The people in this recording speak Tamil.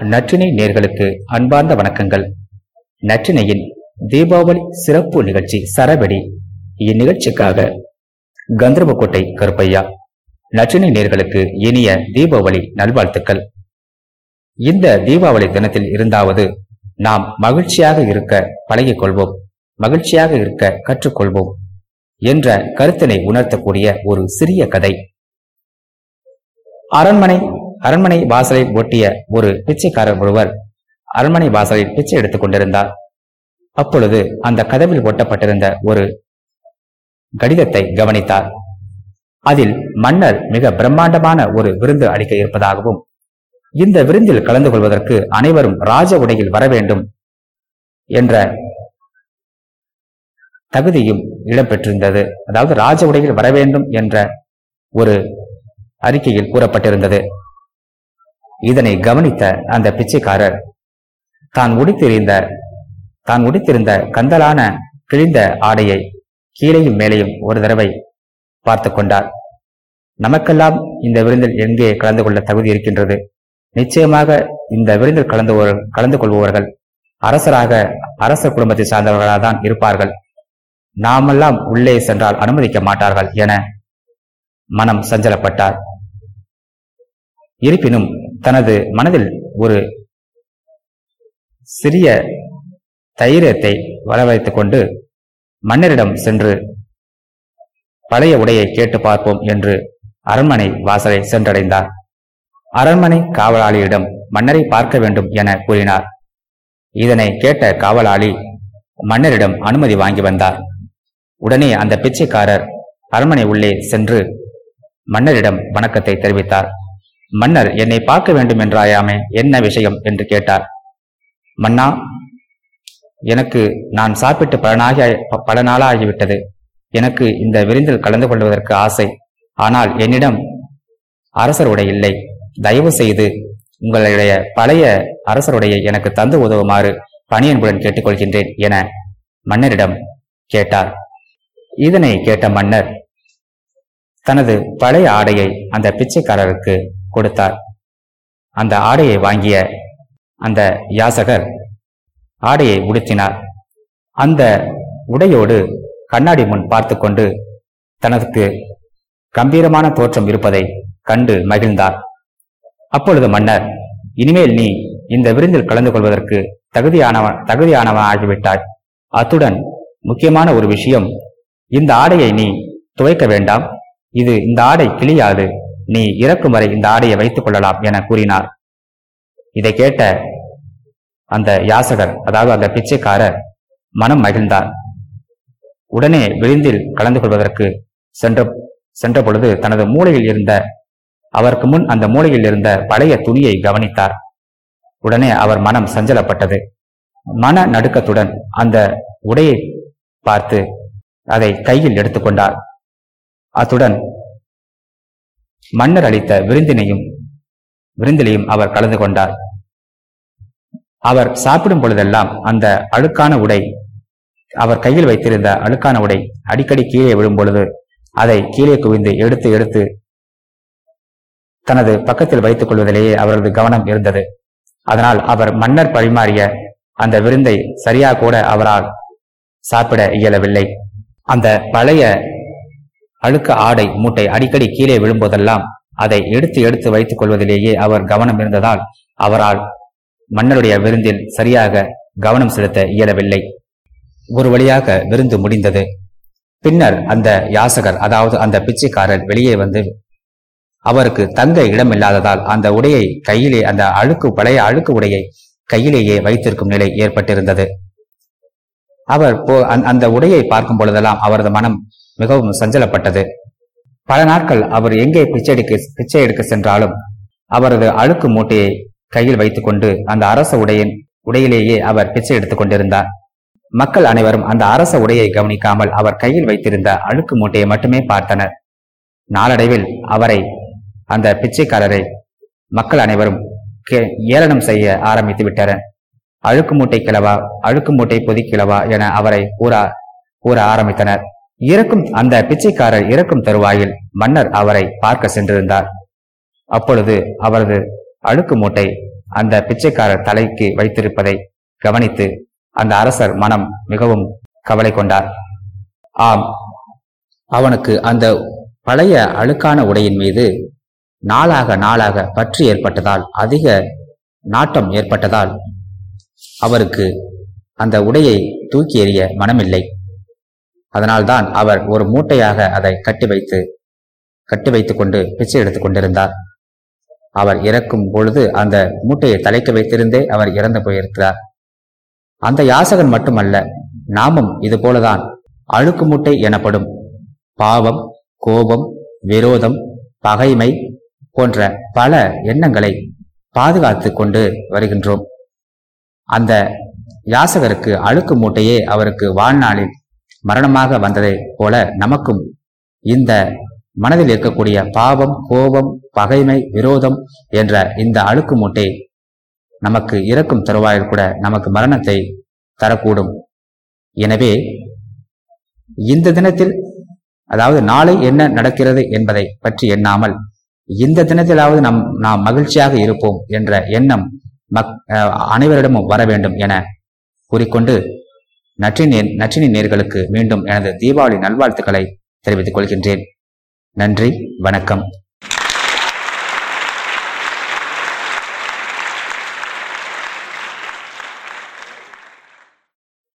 நற்றினை நேர்களுக்கு அன்பார்ந்த வணக்கங்கள். நற்றினையின் தீபாவளி சிறப்பு நிகழ்ச்சி சரவெடி. இந்நிகழ்ச்சிக்காக கந்தர்வக்கோட்டை கருப்பையா. நற்றினை நேர்களுக்கு இனிய தீபாவளி நல்வாழ்த்துக்கள். இந்த தீபாவளி தினத்தில் இருந்தாவது நாம் மகிழ்ச்சியாக இருக்க பழகிக் கொள்வோம் மகிழ்ச்சியாக இருக்க கற்றுக்கொள்வோம் என்ற கருத்தினை உணர்த்தக்கூடிய ஒரு சிறிய கதை. அரண்மனை அரண்மனை வாசலை ஒட்டிய ஒரு பிச்சைக்காரர் ஒருவர் அரண்மனை வாசலில் பிச்சை எடுத்துக் கொண்டிருந்தார். அப்பொழுது அந்த கதவில் ஒட்டப்பட்டிருந்த ஒரு கடிதத்தை கவனித்தார். அதில் மன்னர் மிக பிரம்மாண்டமான ஒரு விருந்து அளிக்க இருப்பதாகவும் இந்த விருந்தில் கலந்து கொள்வதற்கு அனைவரும் ராஜ உடையில் வர வேண்டும் என்ற தகுதியும் இடம்பெற்றிருந்தது. அதாவது ராஜ உடையில் வர வேண்டும் என்ற ஒரு அறிக்கையில் கூறப்பட்டிருந்தது. இதனை கவனித்த அந்த பிச்சைக்காரர் தான் உடித்திருந்த தான் உடித்திருந்த கந்தலான கிழிந்த ஆடையை கீழையும் மேலேயும் ஒரு தடவை பார்த்து கொண்டார். நமக்கெல்லாம் இந்த விருந்தில் எங்கே கலந்து கொள்ள தகுதி இருக்கின்றது? நிச்சயமாக இந்த விருந்தில் கலந்து கலந்து கொள்பவர்கள் அரசராக அரசர் குடும்பத்தை சார்ந்தவர்களாக தான் இருப்பார்கள். நாமெல்லாம் உள்ளே சென்றால் அனுமதிக்க மாட்டார்கள் என மனம் சஞ்சலப்பட்டார். இருப்பினும் தனது மனதில் ஒரு சிறிய தைரியத்தை வரவழைத்துக் கொண்டு மன்னரிடம் சென்று பழைய உடையை கேட்டு பார்ப்போம் என்று அரண்மனை வாசலை சென்றடைந்தார். அரண்மனை காவலாளியிடம் மன்னரை பார்க்க வேண்டும் என கூறினார். இதனை கேட்ட காவலாளி மன்னரிடம் அனுமதி வாங்கி வந்தார். உடனே அந்த பிச்சைக்காரர் அரண்மனை உள்ளே சென்று மன்னரிடம் வணக்கத்தை தெரிவித்தார். மன்னர் என்னை பார்க்க வேண்டும் என்றாயாமே என்ன விஷயம் என்று கேட்டார். மன்னா எனக்கு நான் சாப்பிட்டு பல நாகி பல நாளாகிவிட்டது எனக்கு இந்த விருந்தில் கலந்து கொள்வதற்கு ஆசை. ஆனால் என்னிடம் அரசருடைய இல்லை. தயவு செய்து உங்களுடைய பழைய அரசருடைய எனக்கு தந்து உதவுமாறு பணியன்புடன் கேட்டுக்கொள்கின்றேன் என மன்னரிடம் கேட்டார். இதனை கேட்ட மன்னர் தனது பழைய ஆடையை அந்த பிச்சைக்காரருக்கு கொடுத்தார். அந்த ஆடையை வாங்கிய அந்த யாசகர் ஆடையை உடுத்தினார். அந்த உடையோடு கண்ணாடி முன் பார்த்து கொண்டு தனக்கு கம்பீரமான தோற்றம் இருப்பதை கண்டு மகிழ்ந்தார். அப்பொழுது மன்னர் இனிமேல் நீ இந்த விருந்தில் கலந்து கொள்வதற்கு தகுதியானவன் தகுதியானவன் ஆகிவிட்டாய். அத்துடன் முக்கியமான ஒரு விஷயம் இந்த ஆடையை நீ துவைக்க வேண்டாம். இது இந்த ஆடை கிளியாது நீ இறக்கும் வரை இந்த ஆடையை வைத்துக் கொள்ளலாம் என கூறினார். இதை கேட்ட அந்த யாசகர் அதாவது அந்த பிச்சைக்காரர் மனம் மகிழ்ந்தார். உடனே விழுந்தில் கலந்து கொள்வதற்கு சென்ற சென்ற பொழுது தனது மூளையில் இருந்த அவருக்கு முன் அந்த மூளையில் இருந்த பழைய துணியை கவனித்தார். உடனே அவர் மனம் சஞ்சலப்பட்டது. மன நடுக்கத்துடன் அந்த உடையை பார்த்து அதை கையில் எடுத்துக்கொண்டார் அத்துடன் மன்னர் அளித்த விருந்தினையும் விருந்திலையும் அவர் கலந்து கொண்டார். அவர் சாப்பிடும் பொழுதெல்லாம் அந்த அழுக்கான உடை அவர் கையில் வைத்திருந்த அழுக்கான உடை அடிக்கடி கீழே விழும் பொழுது அதை கீழே குவிந்து எடுத்து எடுத்து தனது பக்கத்தில் வைத்துக் கொள்வதிலேயே அவரது கவனம் இருந்தது. அதனால் அவர் மன்னர் பரிமாறிய அந்த விருந்தை சரியா கூட அவரால் சாப்பிட இயலவில்லை. அந்த பழைய அழுக்க ஆடை மூட்டை அடிக்கடி கீழே விழும்போதெல்லாம் அதை எடுத்து எடுத்து வைத்துக் கொள்வதிலேயே அவர் கவனம் இருந்ததால் அவரால் மன்னருடைய விருந்தில் சரியாக கவனம் செலுத்த இயலவில்லை. ஒரு வழியாக விருந்து முடிந்தது. பின்னர் அந்த யாசகர் அதாவது அந்த பிச்சைக்காரர் வெளியே வந்து அவருக்கு தங்க இடம் இல்லாததால் அந்த உடையை கையிலே அந்த அழுக்கு பழைய அழுக்கு உடையை கையிலேயே வைத்திருக்கும் நிலை ஏற்பட்டிருந்தது. அவர் போ அந்த உடையை பார்க்கும் பொழுதெல்லாம் அவரது மனம் மிகவும் சஞ்சலப்பட்டது. பல நாட்கள் அவர் எங்கே பிச்சை எடுக்க பிச்சை எடுக்க சென்றாலும் அவரது அழுக்கு மூட்டையை கையில் வைத்துக்கொண்டு அந்த அரச உடையின் உடையிலேயே அவர் பிச்சை எடுத்துக் கொண்டிருந்தார். மக்கள் அனைவரும் அந்த அரச உடையை கவனிக்காமல் அவர் கையில் வைத்திருந்த அழுக்கு மூட்டையை மட்டுமே பார்த்தனர். நாளடைவில் அவரை அந்த பிச்சைக்காரரை மக்கள் அனைவரும் ஏளனம் செய்ய ஆரம்பித்து விட்டனர். அழுக்கு மூட்டை கிழவா அழுக்கு மூட்டை பொதிக்கிழவா என அவரை கூற கூற ஆரம்பித்தனர். இறக்கும் அந்த பிச்சைக்காரர் இறக்கும் தருவாயில் மன்னர் அவரை பார்க்க சென்றிருந்தார். அப்பொழுது அவரது அழுக்கு மூட்டை அந்த பிச்சைக்காரர் தலைக்கு வைத்திருப்பதை கவனித்து அந்த அரசர் மனம் மிகவும் கவலை கொண்டார். ஆம் அவனுக்கு அந்த பழைய அழுக்கான உடையின் மீது நாளாக நாளாக பற்று ஏற்பட்டதால் அதிக நாட்டம் ஏற்பட்டதால் அவருக்கு அந்த உடையை தூக்கி எறிய மனமில்லை. அதனால்தான் அவர் ஒரு மூட்டையாக அதை கட்டி வைத்து கட்டி வைத்துக் கொண்டு பிச்சை எடுத்துக் கொண்டிருந்தார். அவர் இறக்கும் பொழுது அந்த மூட்டையை தலைக்க வைத்திருந்தே அவர் இறந்து போயிருக்கிறார். அந்த யாசகன் மட்டுமல்ல நாமும் இது போலதான் அழுக்கு மூட்டை எனப்படும் பாவம் கோபம் விரோதம் பகைமை போன்ற பல எண்ணங்களை பாதுகாத்து கொண்டு வருகின்றோம். அந்த யாசகருக்கு அழுக்கு மூட்டையே அவருக்கு வாழ்நாளில் மரணமாக வந்ததை போல நமக்கும் இந்த மனதில் இருக்கக்கூடிய பாவம் கோபம் பகைமை விரோதம் என்ற இந்த அழுக்கு மூட்டை நமக்கு இறக்கும் தருவாயில் கூட நமக்கு மரணத்தை தரக்கூடும். எனவே இந்த தினத்தில் அதாவது நாளை என்ன நடக்கிறது என்பதை பற்றி எண்ணாமல் இந்த தினத்திலாவது நம் நாம் மகிழ்ச்சியாக இருப்போம் என்ற எண்ணம் மக் அனைவரிடமும் வர வேண்டும் என கூறிக்கொண்டு நற்றினி நற்றினி நேர்களுக்கு மீண்டும் எனது தீபாவளி நல்வாழ்த்துக்களை தெரிவித்துக் கொள்கின்றேன். நன்றி வணக்கம்.